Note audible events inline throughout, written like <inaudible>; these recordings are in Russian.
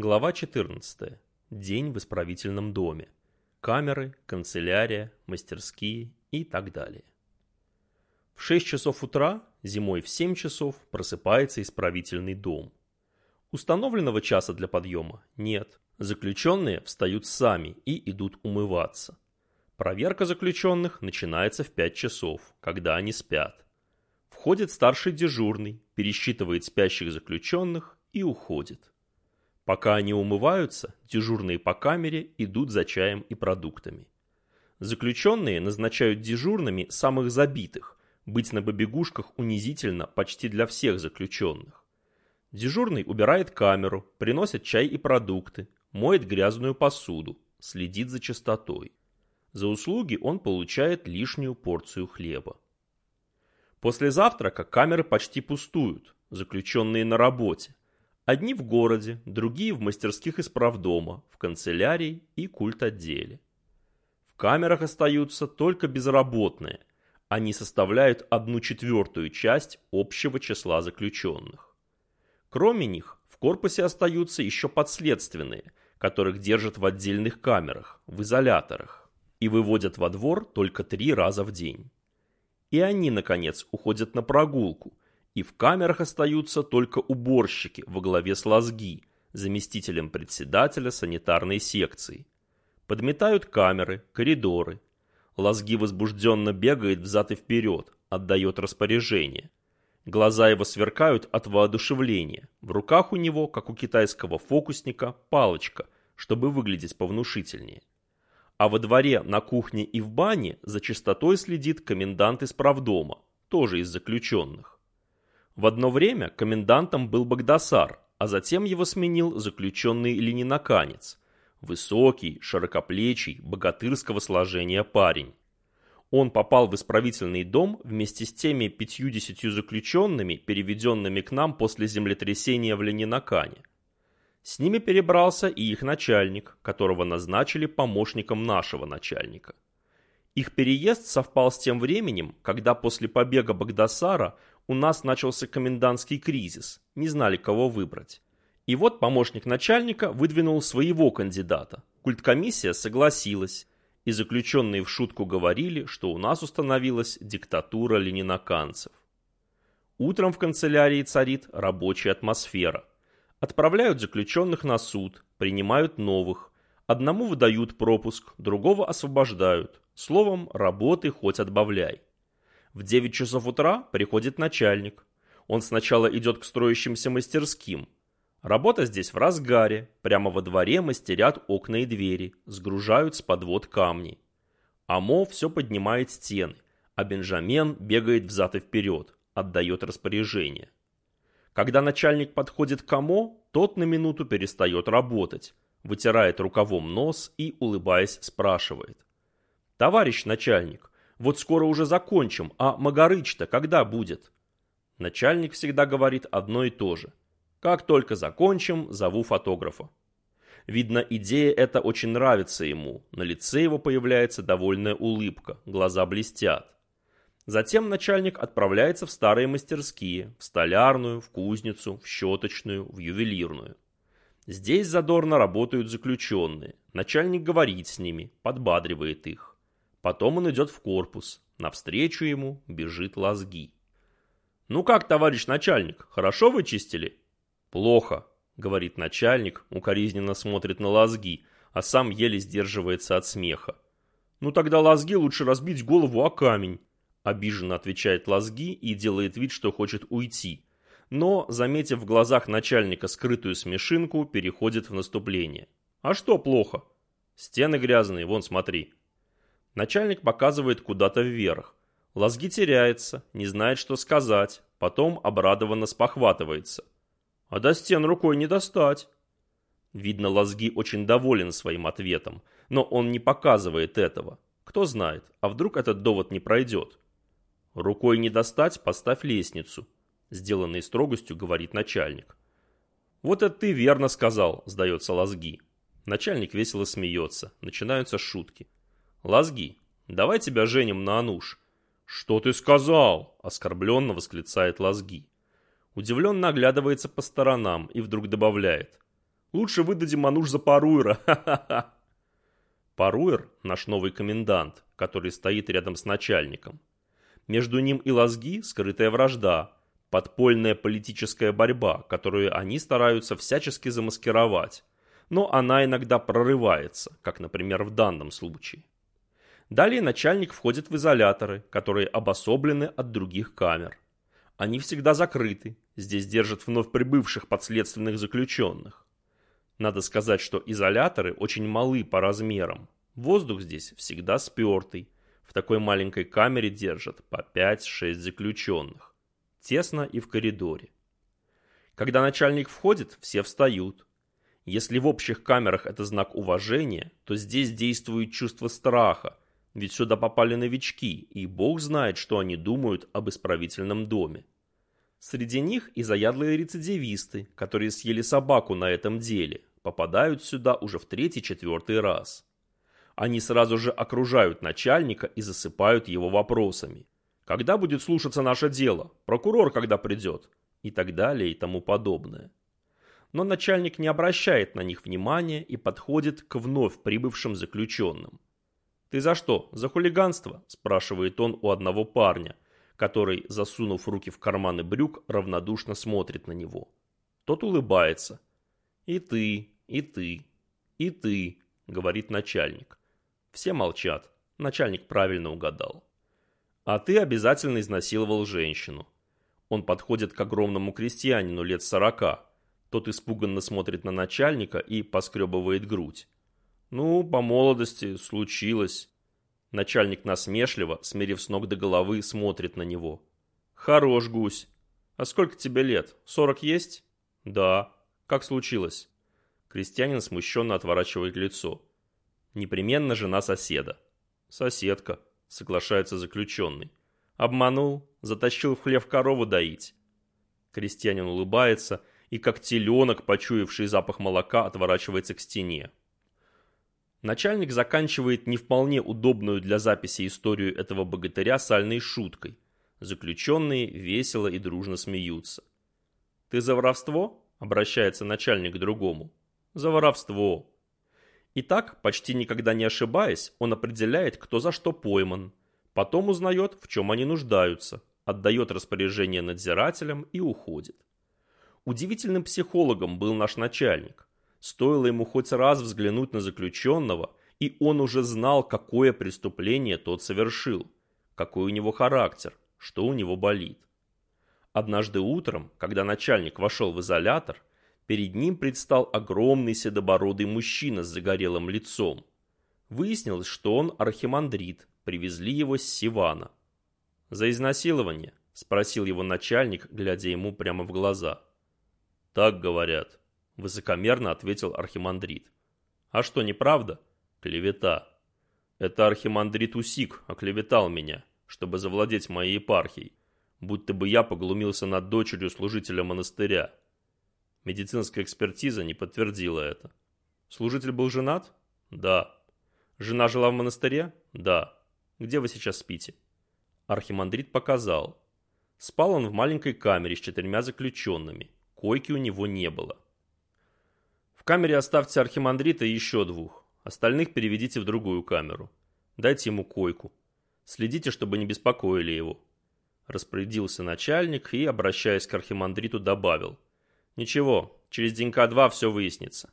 Глава 14. День в исправительном доме. Камеры, канцелярия, мастерские и так далее. В 6 часов утра, зимой в 7 часов, просыпается исправительный дом. Установленного часа для подъема нет. Заключенные встают сами и идут умываться. Проверка заключенных начинается в 5 часов, когда они спят. Входит старший дежурный, пересчитывает спящих заключенных и уходит. Пока они умываются, дежурные по камере идут за чаем и продуктами. Заключенные назначают дежурными самых забитых. Быть на побегушках унизительно почти для всех заключенных. Дежурный убирает камеру, приносит чай и продукты, моет грязную посуду, следит за чистотой. За услуги он получает лишнюю порцию хлеба. После завтрака камеры почти пустуют, заключенные на работе. Одни в городе, другие в мастерских исправдома, в канцелярии и культ-отделе. В камерах остаются только безработные. Они составляют одну четвертую часть общего числа заключенных. Кроме них, в корпусе остаются еще подследственные, которых держат в отдельных камерах, в изоляторах, и выводят во двор только три раза в день. И они, наконец, уходят на прогулку – и в камерах остаются только уборщики во главе с Лазги, заместителем председателя санитарной секции. Подметают камеры, коридоры. Лазги возбужденно бегает взад и вперед, отдает распоряжение. Глаза его сверкают от воодушевления. В руках у него, как у китайского фокусника, палочка, чтобы выглядеть повнушительнее. А во дворе, на кухне и в бане за чистотой следит комендант из правдома, тоже из заключенных. В одно время комендантом был Багдасар, а затем его сменил заключенный ленинаканец. Высокий, широкоплечий, богатырского сложения парень. Он попал в исправительный дом вместе с теми пятьюдесятью заключенными, переведенными к нам после землетрясения в Ленинакане. С ними перебрался и их начальник, которого назначили помощником нашего начальника. Их переезд совпал с тем временем, когда после побега Багдасара у нас начался комендантский кризис, не знали, кого выбрать. И вот помощник начальника выдвинул своего кандидата. Культкомиссия согласилась, и заключенные в шутку говорили, что у нас установилась диктатура ленинаканцев. Утром в канцелярии царит рабочая атмосфера. Отправляют заключенных на суд, принимают новых. Одному выдают пропуск, другого освобождают. Словом, работы хоть отбавляй. В 9 часов утра приходит начальник. Он сначала идет к строящимся мастерским. Работа здесь в разгаре. Прямо во дворе мастерят окна и двери, сгружают с подвод камни. Амо все поднимает стены, а Бенджамен бегает взад и вперед, отдает распоряжение. Когда начальник подходит к Амо, тот на минуту перестает работать, вытирает рукавом нос и, улыбаясь, спрашивает. «Товарищ начальник, вот скоро уже закончим, а Магарыч-то когда будет? Начальник всегда говорит одно и то же. Как только закончим, зову фотографа. Видно, идея эта очень нравится ему. На лице его появляется довольная улыбка, глаза блестят. Затем начальник отправляется в старые мастерские, в столярную, в кузницу, в щеточную, в ювелирную. Здесь задорно работают заключенные. Начальник говорит с ними, подбадривает их. Потом он идет в корпус. Навстречу ему бежит Лазги. «Ну как, товарищ начальник, хорошо вычистили?» «Плохо», — говорит начальник, укоризненно смотрит на Лазги, а сам еле сдерживается от смеха. «Ну тогда Лазги лучше разбить голову о камень», — обиженно отвечает Лазги и делает вид, что хочет уйти. Но, заметив в глазах начальника скрытую смешинку, переходит в наступление. «А что плохо?» «Стены грязные, вон смотри». Начальник показывает куда-то вверх. Лазги теряется, не знает, что сказать, потом обрадованно спохватывается. А до стен рукой не достать. Видно, Лазги очень доволен своим ответом, но он не показывает этого. Кто знает, а вдруг этот довод не пройдет. Рукой не достать, поставь лестницу, сделанной строгостью говорит начальник. Вот это ты верно сказал, сдается Лазги. Начальник весело смеется, начинаются шутки. Лазги, давай тебя женим на Ануш. Что ты сказал? Оскорбленно восклицает Лазги. Удивленно оглядывается по сторонам и вдруг добавляет. Лучше выдадим Мануш за Паруэра, <laughs> ха-ха-ха. Паруэр – наш новый комендант, который стоит рядом с начальником. Между ним и Лазги скрытая вражда, подпольная политическая борьба, которую они стараются всячески замаскировать, но она иногда прорывается, как, например, в данном случае. Далее начальник входит в изоляторы, которые обособлены от других камер. Они всегда закрыты, здесь держат вновь прибывших подследственных заключенных. Надо сказать, что изоляторы очень малы по размерам. Воздух здесь всегда спертый. В такой маленькой камере держат по 5-6 заключенных. Тесно и в коридоре. Когда начальник входит, все встают. Если в общих камерах это знак уважения, то здесь действует чувство страха, ведь сюда попали новички, и бог знает, что они думают об исправительном доме. Среди них и заядлые рецидивисты, которые съели собаку на этом деле, попадают сюда уже в третий-четвертый раз. Они сразу же окружают начальника и засыпают его вопросами. Когда будет слушаться наше дело? Прокурор когда придет? И так далее и тому подобное. Но начальник не обращает на них внимания и подходит к вновь прибывшим заключенным. «Ты за что? За хулиганство?» – спрашивает он у одного парня, который, засунув руки в карманы брюк, равнодушно смотрит на него. Тот улыбается. «И ты, и ты, и ты», – говорит начальник. Все молчат. Начальник правильно угадал. «А ты обязательно изнасиловал женщину». Он подходит к огромному крестьянину лет сорока. Тот испуганно смотрит на начальника и поскребывает грудь. «Ну, по молодости случилось». Начальник насмешливо, смирив с ног до головы, смотрит на него. «Хорош, гусь. А сколько тебе лет? Сорок есть?» «Да. Как случилось?» Крестьянин смущенно отворачивает лицо. «Непременно жена соседа». «Соседка», — соглашается заключенный. «Обманул, затащил в хлев корову доить». Крестьянин улыбается и, как теленок, почуявший запах молока, отворачивается к стене. Начальник заканчивает не вполне удобную для записи историю этого богатыря сальной шуткой. Заключенные весело и дружно смеются. «Ты за воровство?» – обращается начальник к другому. «За воровство». Итак, почти никогда не ошибаясь, он определяет, кто за что пойман. Потом узнает, в чем они нуждаются, отдает распоряжение надзирателям и уходит. Удивительным психологом был наш начальник. Стоило ему хоть раз взглянуть на заключенного, и он уже знал, какое преступление тот совершил, какой у него характер, что у него болит. Однажды утром, когда начальник вошел в изолятор, перед ним предстал огромный седобородый мужчина с загорелым лицом. Выяснилось, что он архимандрит, привезли его с Сивана. «За изнасилование?» – спросил его начальник, глядя ему прямо в глаза. «Так говорят», Высокомерно ответил архимандрит. А что, неправда? Клевета. Это архимандрит Усик оклеветал меня, чтобы завладеть моей епархией, будто бы я поглумился над дочерью служителя монастыря. Медицинская экспертиза не подтвердила это. Служитель был женат? Да. Жена жила в монастыре? Да. Где вы сейчас спите? Архимандрит показал. Спал он в маленькой камере с четырьмя заключенными. Койки у него не было камере оставьте архимандрита и еще двух. Остальных переведите в другую камеру. Дайте ему койку. Следите, чтобы не беспокоили его. Распорядился начальник и, обращаясь к архимандриту, добавил. Ничего, через денька два все выяснится.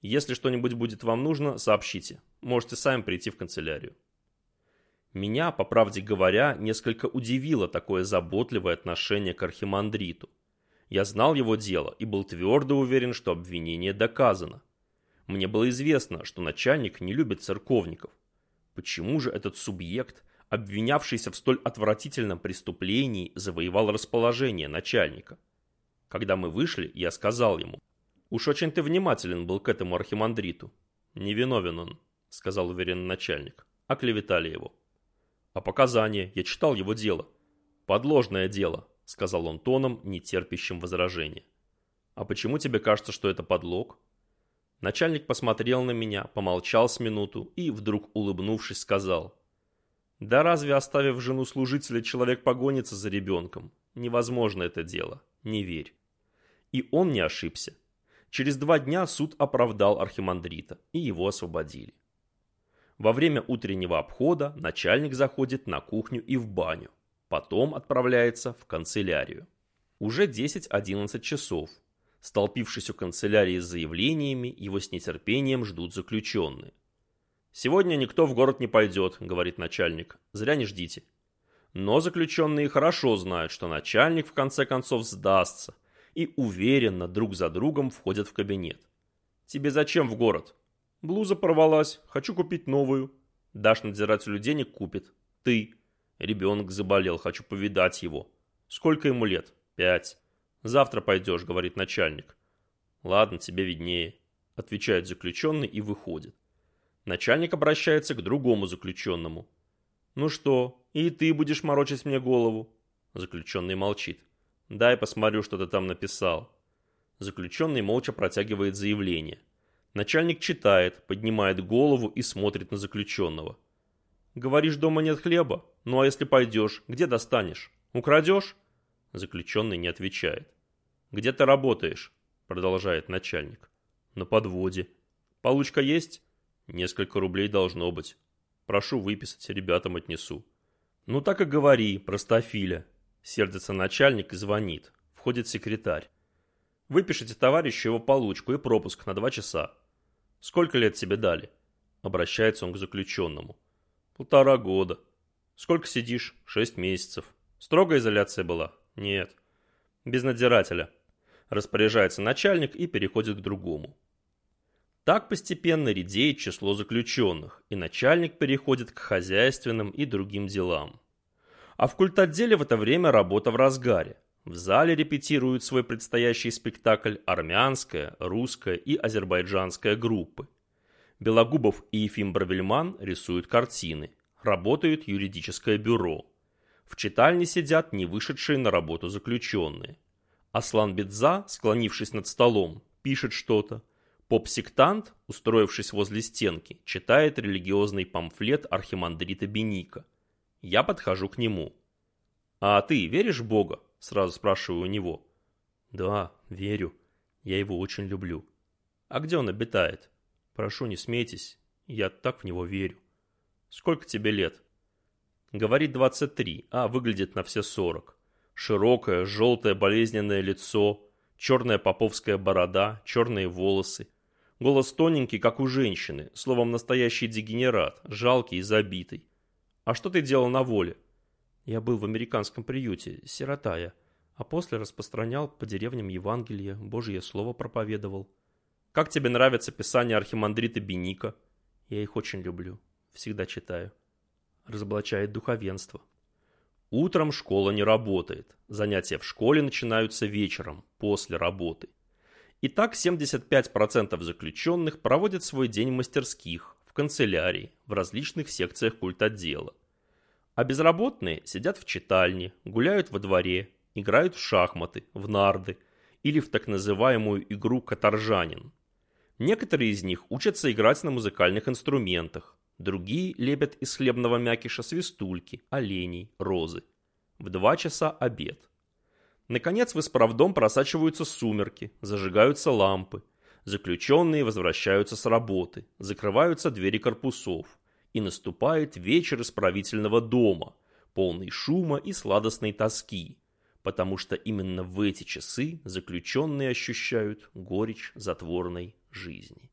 Если что-нибудь будет вам нужно, сообщите. Можете сами прийти в канцелярию. Меня, по правде говоря, несколько удивило такое заботливое отношение к архимандриту. Я знал его дело и был твердо уверен, что обвинение доказано. Мне было известно, что начальник не любит церковников. Почему же этот субъект, обвинявшийся в столь отвратительном преступлении, завоевал расположение начальника? Когда мы вышли, я сказал ему, «Уж очень ты внимателен был к этому архимандриту». «Невиновен он», — сказал уверенный начальник. Оклеветали его. «А показания? Я читал его дело». «Подложное дело», — сказал он тоном, не терпящим возражения. «А почему тебе кажется, что это подлог?» Начальник посмотрел на меня, помолчал с минуту и, вдруг улыбнувшись, сказал. «Да разве, оставив жену служителя, человек погонится за ребенком? Невозможно это дело, не верь». И он не ошибся. Через два дня суд оправдал архимандрита, и его освободили. Во время утреннего обхода начальник заходит на кухню и в баню, потом отправляется в канцелярию. Уже 10-11 часов. Столпившись у канцелярии с заявлениями, его с нетерпением ждут заключенные. «Сегодня никто в город не пойдет», — говорит начальник. «Зря не ждите». Но заключенные хорошо знают, что начальник в конце концов сдастся и уверенно друг за другом входят в кабинет. «Тебе зачем в город?» «Блуза порвалась, хочу купить новую». «Дашь надзирателю денег, купит». «Ты». «Ребенок заболел, хочу повидать его». «Сколько ему лет?» «Пять». «Завтра пойдешь», — говорит начальник. «Ладно, тебе виднее», — отвечает заключенный и выходит. Начальник обращается к другому заключенному. «Ну что, и ты будешь морочить мне голову?» Заключенный молчит. «Дай посмотрю, что ты там написал». Заключенный молча протягивает заявление. Начальник читает, поднимает голову и смотрит на заключенного. «Говоришь, дома нет хлеба? Ну а если пойдешь, где достанешь? Украдешь?» Заключенный не отвечает. «Где ты работаешь?» Продолжает начальник. «На подводе». «Получка есть?» «Несколько рублей должно быть. Прошу выписать, ребятам отнесу». «Ну так и говори, простофиля». Сердится начальник и звонит. Входит секретарь. «Выпишите товарищу его получку и пропуск на два часа». «Сколько лет тебе дали?» Обращается он к заключенному. «Полтора года». «Сколько сидишь?» «Шесть месяцев». «Строгая изоляция была?» «Нет». «Без надзирателя». Распоряжается начальник и переходит к другому. Так постепенно редеет число заключенных, и начальник переходит к хозяйственным и другим делам. А в культотделе в это время работа в разгаре. В зале репетируют свой предстоящий спектакль армянская, русская и азербайджанская группы. Белогубов и Ефим Бравельман рисуют картины. Работают юридическое бюро. В читальне сидят не вышедшие на работу заключенные. Аслан Бедза, склонившись над столом, пишет что-то. Поп-сектант, устроившись возле стенки, читает религиозный памфлет архимандрита Беника. Я подхожу к нему. «А ты веришь в Бога?» – сразу спрашиваю у него. «Да, верю. Я его очень люблю». «А где он обитает?» «Прошу, не смейтесь. Я так в него верю». «Сколько тебе лет?» Говорит 23, а выглядит на все 40. Широкое, желтое, болезненное лицо, черная поповская борода, черные волосы, Голос тоненький, как у женщины, словом, настоящий дегенерат, жалкий и забитый. «А что ты делал на воле?» «Я был в американском приюте, сирота я, а после распространял по деревням Евангелие, Божье слово проповедовал». «Как тебе нравится писание архимандрита Беника?» «Я их очень люблю, всегда читаю». Разоблачает духовенство. Утром школа не работает. Занятия в школе начинаются вечером, после работы. Итак, 75% заключенных проводят свой день в мастерских, в канцелярии, в различных секциях культотдела. А безработные сидят в читальне, гуляют во дворе, играют в шахматы, в нарды или в так называемую игру «Каторжанин». Некоторые из них учатся играть на музыкальных инструментах, другие лепят из хлебного мякиша свистульки, оленей, розы. В два часа обед. Наконец в исправдом просачиваются сумерки, зажигаются лампы. Заключенные возвращаются с работы, закрываются двери корпусов. И наступает вечер исправительного дома, полный шума и сладостной тоски, потому что именно в эти часы заключенные ощущают горечь затворной жизни.